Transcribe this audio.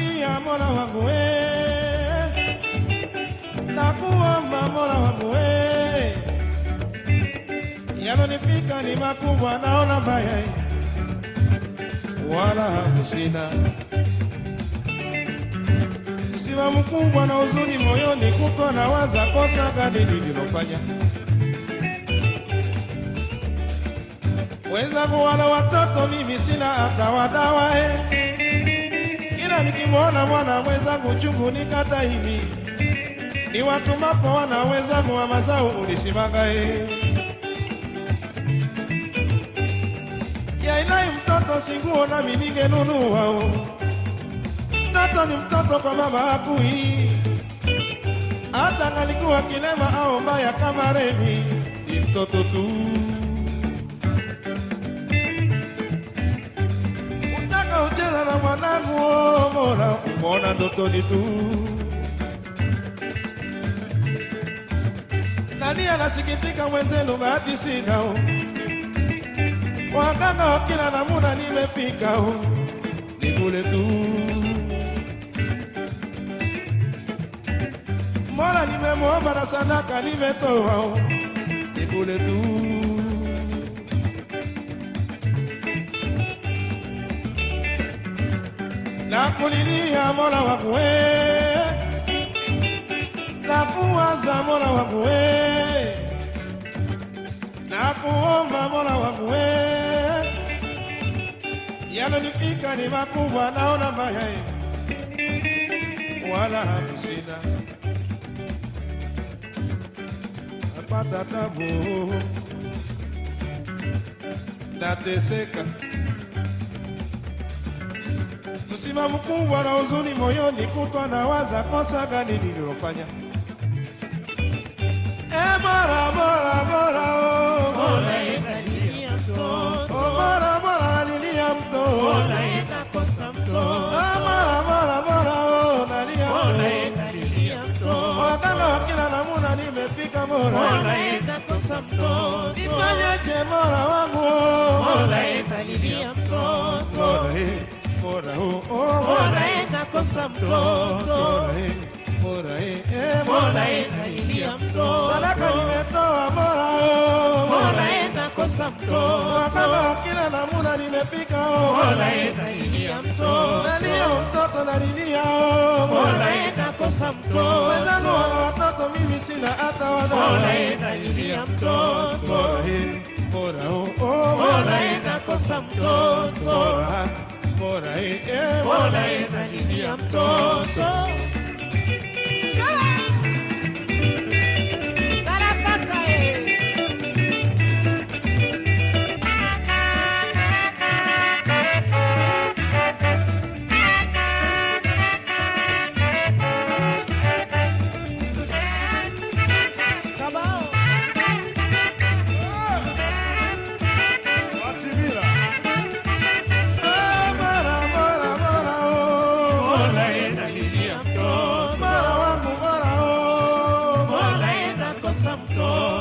nakulilia Mola wangu we, nakuomba Mola wangu we, yanonifika ni makubwa, naona mbaya wala hakusina msiba mkubwa na uzuri moyoni, kuko na waza kosa gani nililofanya. Wenzangu wana watoto, mimi sina hata wadawa eh. Kila nikimwona mwana mwenzangu chungu nikata hivi, ni watumapo wana wenzangu wa mazao unisimanga eh. Ya ilai mtoto singuo nami ningenunua oh. Mtoto ni mtoto kwa mama hakui, hata ngalikuwa kilema au mbaya kama Remi, ni mtoto tu. Mola umona ndotoni tu. Nani anasikitika mwenzenu, bahati sina oh. Waganga wa kila namuna nimefika. Ni kule tu Mola nimemwomba na sadaka nimetoa, ni bure tu. Nakulilia Mola wangu we, nakuwaza Mola wangu we, nakuomba Mola wangu we, yanonifika ni makubwa, naona mbaya. Wala hamsina napata tabu, nateseka, msiba mkubwa na huzuni moyoni, kutwa na waza kosa gani nililofanya. E bora bora bora oh, mtoto, oh, bora bora nalilia mtoto, Mola enakosa mtoto, Ah, bora bora bora oh, nalia Mola mtoto, mtoto, waganga wa kila namuna nimefika Mola bora, enakosa mtoto, nifanyaje bora wangu oh, Mola enalilia mtoto, Eh, bora, oh, oh, enakosa bora, mtoto, eh, bora, eh, eh, Mola bora. enalilia mtoto, Sadaka nimetoa bora, oh, Mola enakosa Wakala mtoto, kila namuna nimepika, oh, Mola enalilia mtoto, Nalia mtoto nalilia, oh, enakosa Wenzangu mtoto, wana watoto, mimi sina hata wadau. enalilia Bora, mtoto, eh, bora, oh, oh, Mola enakosa mtoto, eh, eh, Mola enalilia mtoto. Southampton.